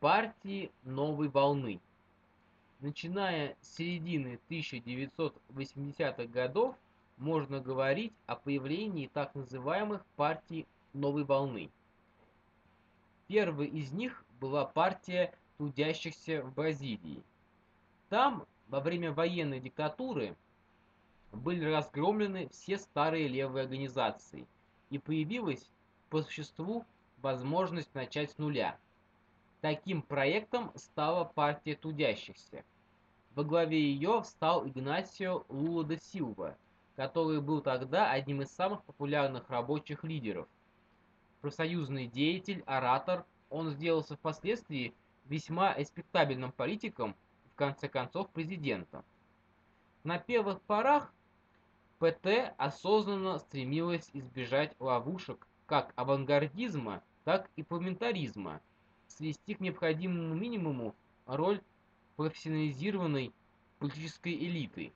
Партии новой волны. Начиная с середины 1980-х годов можно говорить о появлении так называемых партий новой волны. Первой из них была партия трудящихся в Бразилии. Там во время военной диктатуры были разгромлены все старые левые организации, и появилась по существу возможность начать с нуля. Таким проектом стала партия трудящихся. Во главе ее встал Игнасио Лула де Силва, который был тогда одним из самых популярных рабочих лидеров. Профсоюзный деятель, оратор, он сделался впоследствии весьма респектабельным политиком в конце концов президентом. На первых порах ПТ осознанно стремилась избежать ловушек как авангардизма, так и парламентаризма, свести к необходимому минимуму роль профессионализированной политической элиты.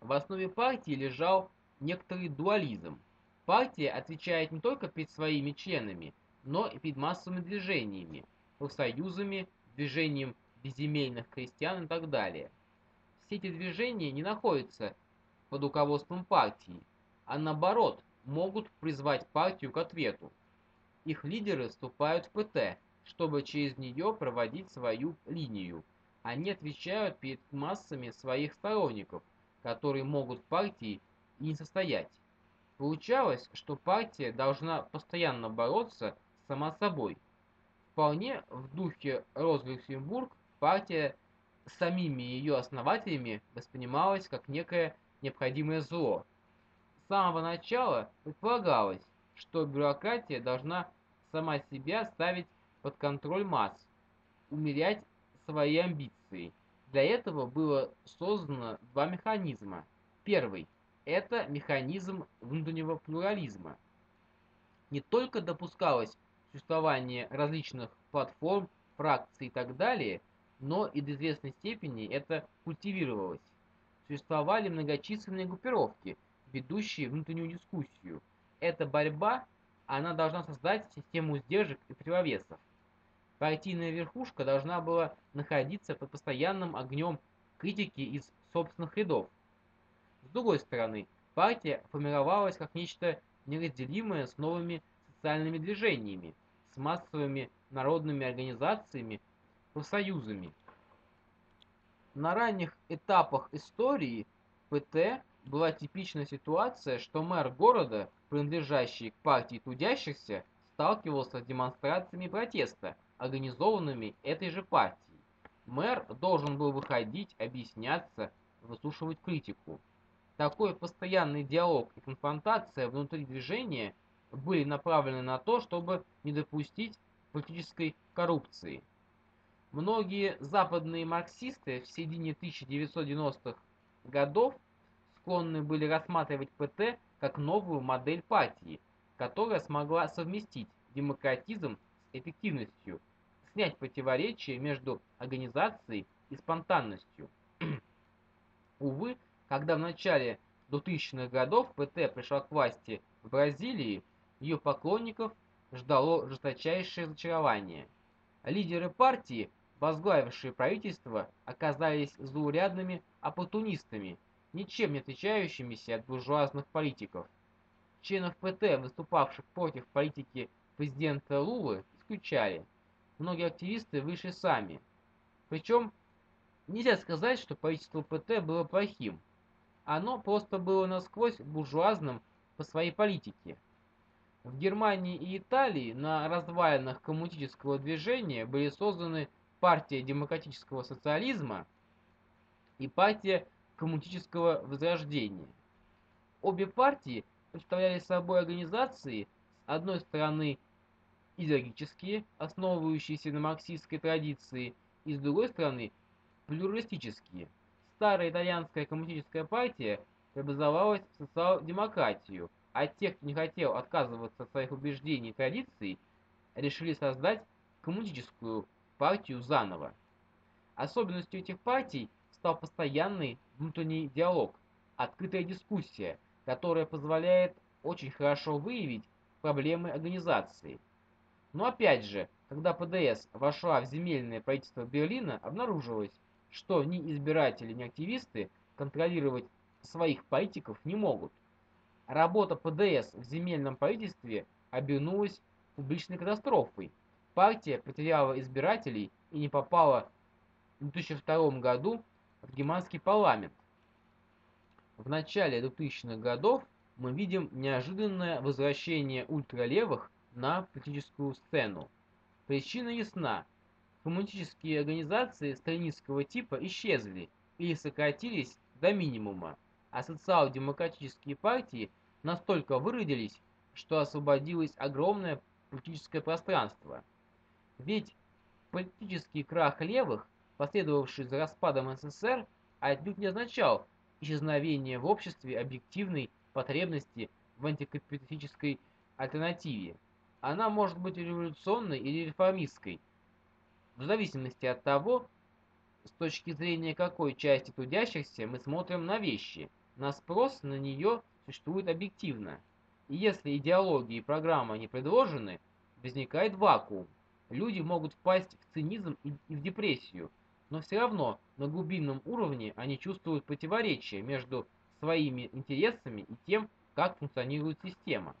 В основе партии лежал некоторый дуализм. Партия отвечает не только перед своими членами, но и перед массовыми движениями, профсоюзами, движением безземельных крестьян и так далее. Все эти движения не находятся под руководством партии, а наоборот, могут призвать партию к ответу. Их лидеры вступают в ПТ, чтобы через нее проводить свою линию. Они отвечают перед массами своих сторонников, которые могут в партии и не состоять. Получалось, что партия должна постоянно бороться сама собой. Вполне в духе Розлюксембург партия самими ее основателями воспринималась как некое необходимое зло. С самого начала предполагалось, что бюрократия должна сама себя ставить под контроль масс, умерять свои амбиции. Для этого было создано два механизма. Первый – это механизм внутреннего плурализма. Не только допускалось существование различных платформ, фракций и так далее, но и до известной степени это культивировалось. Существовали многочисленные группировки, ведущие внутреннюю дискуссию. Эта борьба, она должна создать систему сдержек и противовесов. Партийная верхушка должна была находиться под постоянным огнем критики из собственных рядов. С другой стороны, партия формировалась как нечто неразделимое с новыми социальными движениями, с массовыми народными организациями, профсоюзами. На ранних этапах истории ПТ была типичная ситуация, что мэр города, принадлежащий к партии трудящихся, сталкивался с демонстрациями протеста – организованными этой же партией. Мэр должен был выходить, объясняться, выслушивать критику. Такой постоянный диалог и конфронтация внутри движения были направлены на то, чтобы не допустить политической коррупции. Многие западные марксисты в середине 1990-х годов склонны были рассматривать ПТ как новую модель партии, которая смогла совместить демократизм с эффективностью снять противоречие между организацией и спонтанностью. Увы, когда в начале 2000-х годов ПТ пришла к власти в Бразилии, ее поклонников ждало жесточайшее разочарование. Лидеры партии, возглавившие правительство, оказались заурядными оппортунистами, ничем не отличающимися от буржуазных политиков. Членов ПТ, выступавших против политики президента Лулы, исключали – многие активисты вышли сами. Причем нельзя сказать, что правительство ПТ было плохим. Оно просто было насквозь буржуазным по своей политике. В Германии и Италии на развалинах коммунистического движения были созданы партия демократического социализма и партия коммунистического возрождения. Обе партии представляли собой организации, с одной стороны, идеологические, основывающиеся на марксистской традиции, и с другой стороны, плюралистические. Старая итальянская коммунистическая партия преобразовалась в социал-демократию, а те, кто не хотел отказываться от своих убеждений и традиций, решили создать коммунистическую партию заново. Особенностью этих партий стал постоянный внутренний диалог, открытая дискуссия, которая позволяет очень хорошо выявить проблемы организации – но опять же, Когда ПДС вошла в земельное правительство Берлина, обнаружилось, что ни избиратели, ни активисты контролировать своих политиков не могут. Работа ПДС в земельном правительстве обернулась публичной катастрофой. Партия потеряла избирателей и не попала в 2002 году в германский парламент. В начале 2000-х годов мы видим неожиданное возвращение ультралевых на политическую сцену. Причина ясна. Коммунистические организации сталинистского типа исчезли или сократились до минимума, а социал-демократические партии настолько выродились, что освободилось огромное политическое пространство. Ведь политический крах левых, последовавший за распадом СССР, отнюдь не означал исчезновение в обществе объективной потребности в антикапиталистической альтернативе. Она может быть революционной или реформистской, в зависимости от того, с точки зрения какой части трудящихся мы смотрим на вещи. На спрос на нее существует объективно. И если идеология и программа не предложены, возникает вакуум. Люди могут впасть в цинизм и в депрессию, но все равно на глубинном уровне они чувствуют противоречие между своими интересами и тем, как функционирует система.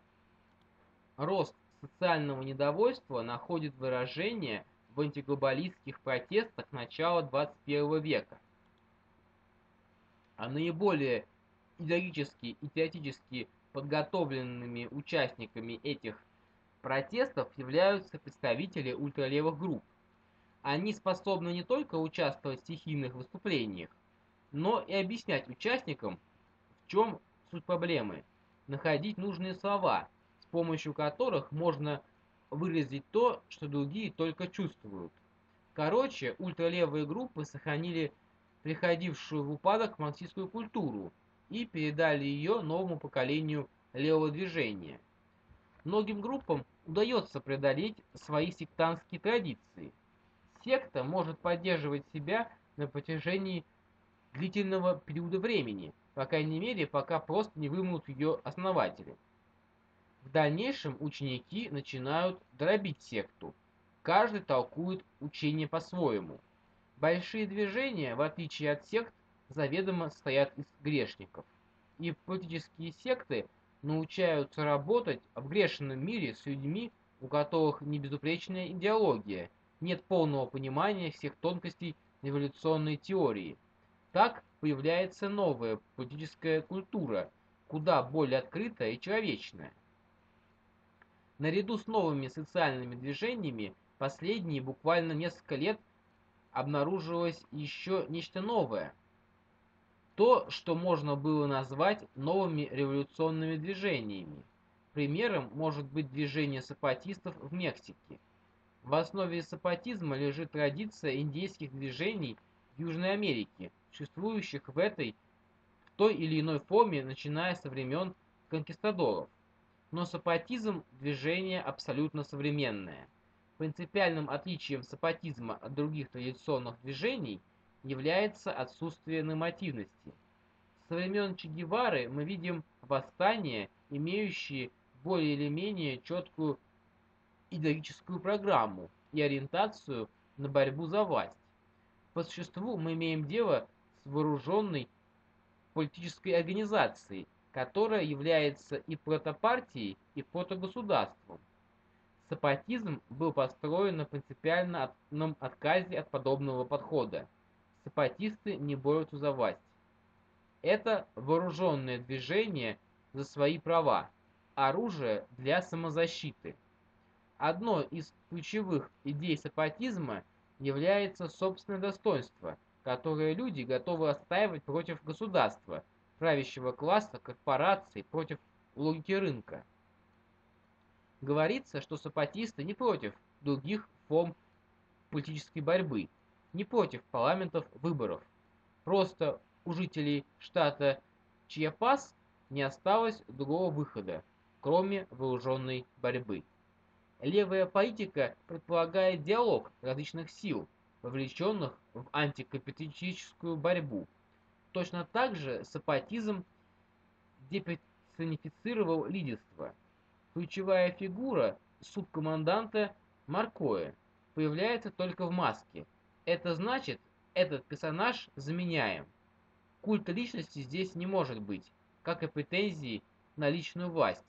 Рост социального недовольства находит выражение в антиглобалистских протестах начала 21 века. А наиболее идеологически и теоретически подготовленными участниками этих протестов являются представители ультралевых групп. Они способны не только участвовать в стихийных выступлениях, но и объяснять участникам, в чем суть проблемы, находить нужные слова, с помощью которых можно выразить то, что другие только чувствуют. Короче, ультралевые группы сохранили приходившую в упадок марксистскую культуру и передали ее новому поколению левого движения. Многим группам удается преодолеть свои сектантские традиции. Секта может поддерживать себя на протяжении длительного периода времени, по крайней мере, пока просто не вымрут ее основатели. В дальнейшем ученики начинают дробить секту. Каждый толкует учение по-своему. Большие движения, в отличие от сект, заведомо состоят из грешников. И политические секты научаются работать в грешном мире с людьми, у которых не безупречная идеология, нет полного понимания всех тонкостей революционной теории. Так появляется новая политическая культура, куда более открытая и человечная. Наряду с новыми социальными движениями последние буквально несколько лет обнаружилось еще нечто новое. То, что можно было назвать новыми революционными движениями. Примером может быть движение сапатистов в Мексике. В основе сапатизма лежит традиция индейских движений Южной Америке, существующих в этой в той или иной форме, начиная со времен конкистадоров. Но сапатизм – движение абсолютно современное. Принципиальным отличием сапатизма от других традиционных движений является отсутствие нормативности. Со времен Че Гевары мы видим восстания, имеющие более или менее четкую идеологическую программу и ориентацию на борьбу за власть. По существу мы имеем дело с вооруженной политической организацией, которая является и протопартией, и протогосударством. Сапатизм был построен на принципиальном отказе от подобного подхода. Сапатисты не борются за власть. Это вооруженное движение за свои права, оружие для самозащиты. Одной из ключевых идей сапатизма является собственное достоинство, которое люди готовы отстаивать против государства – правящего класса корпораций против логики рынка. Говорится, что сапатисты не против других форм политической борьбы, не против парламентов выборов. Просто у жителей штата Чьяпас не осталось другого выхода, кроме вооруженной борьбы. Левая политика предполагает диалог различных сил, вовлеченных в антикапиталистическую борьбу – Точно так же сапатизм деперсонифицировал лидерство. Ключевая фигура субкоманданта Маркоя – появляется только в маске. Это значит, этот персонаж заменяем. Культа личности здесь не может быть, как и претензии на личную власть.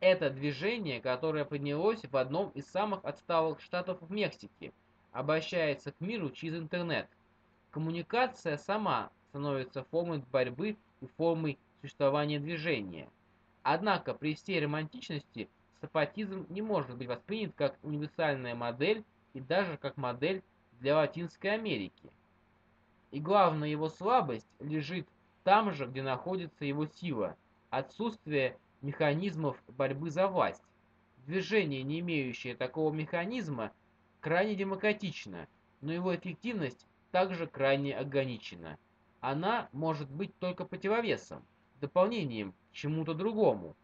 Это движение, которое поднялось в одном из самых отсталых штатов в Мексике, обращается к миру через интернет. Коммуникация сама становится формой борьбы и формой существования движения. Однако при всей романтичности сапатизм не может быть воспринят как универсальная модель и даже как модель для Латинской Америки. И главная его слабость лежит там же, где находится его сила – отсутствие механизмов борьбы за власть. Движение, не имеющее такого механизма, крайне демократично, но его эффективность также крайне ограничена. Она может быть только противовесом, дополнением к чему-то другому.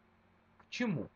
К чему?